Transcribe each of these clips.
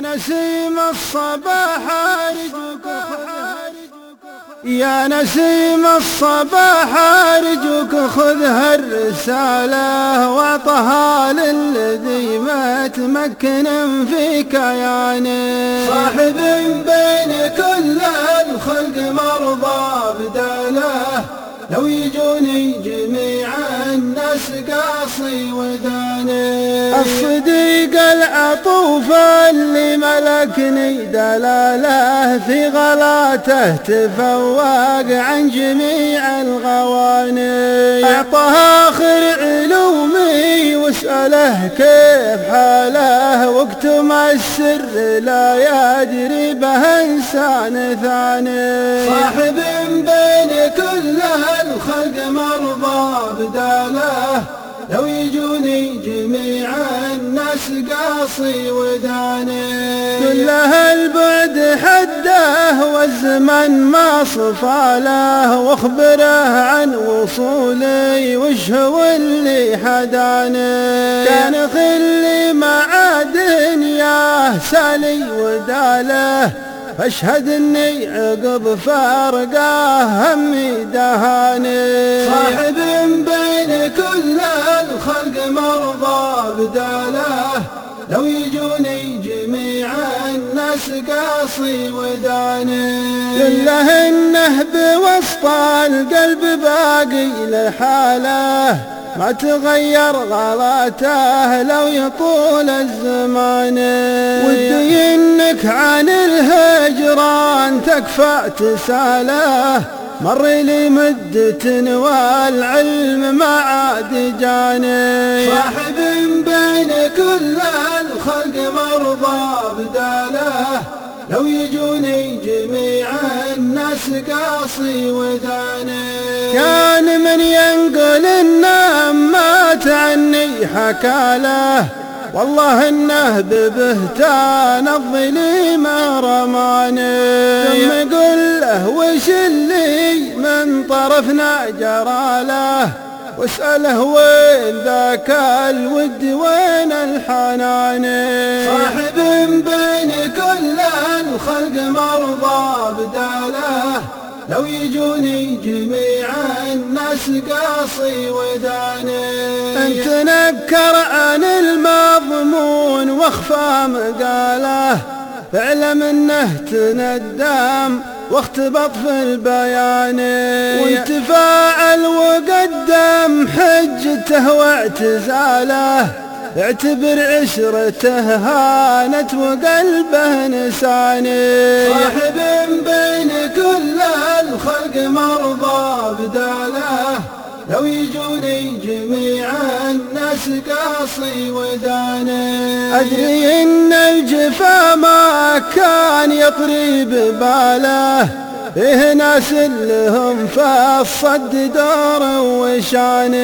يا نسيم الصباح أرجوك يا نسيم الصباح أرجوك خذ هالرسالة وأعطها للذي ما تمكن في كيانه صاحب بين كل الخلق مرضى بداله. لو يجوني جميع الناس قاصي وداني الصديق العطوف ملكني دلاله في غلاته تفوق عن جميع الغواني. أعطاه آخر علومي واسأله كيف حاله وقت ما السر لا يدري به إنسان ثاني. صاحب بين كل الخلق مرضى بداله لو يجوني جميع الناس قاصي وداني. كله البعد حده والزمن ما صفاله واخبره عن وصولي وش هو اللي حداني. كان خلي مع دنياه سالي وداله فاشهد إني عقب فارقاه همي دهاني جميع الناس قاصي وداني. كله انه بوسط القلب باقي لحاله. ما تغير غلاته لو يطول الزمان. ودي إنك عن الهجران تكفى تساله مر لي مدة والعلم ما عاد جاني. صاحب بين كل الخلق مرضى بداله. لو يجوني جميع الناس قاصي وداني كان من ينقل النام مات عني حكاله. والله إنه ببهتان الظليم رماني ثم قل له وش اللي من طرفنا جراله؟ واسأله وين ذاك الود وين الحنان؟ صاحب بين كل الخلق مرضى بداله. لو يجوني جميع الناس قاصي وداني. أنت نكر عن المضمون واخفى مقاله. فاعلم أنه تندم. واختبط في البيان. وتفاعل وقدم حجته واعتزاله. اعتبر عشرته هانت وقلبه نساني صاحب بين كل الخلق مرضى بداله. لو يجوني جميع الناس قاصي وداني. أدري إن الجفا ما كان يطري بباله فيه ناس لهم في الصد دور وشان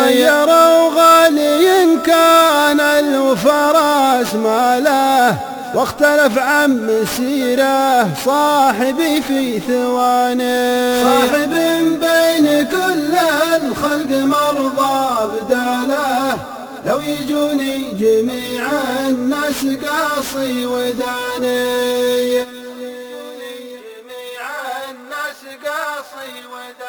غيروا غالي كان الفراس ماله. واختلف عن مسيره صاحبي في ثواني. الخلق مرضى بداله لو يجوني جميع الناس قاصي وداني. جميع الناس قاصي وداني.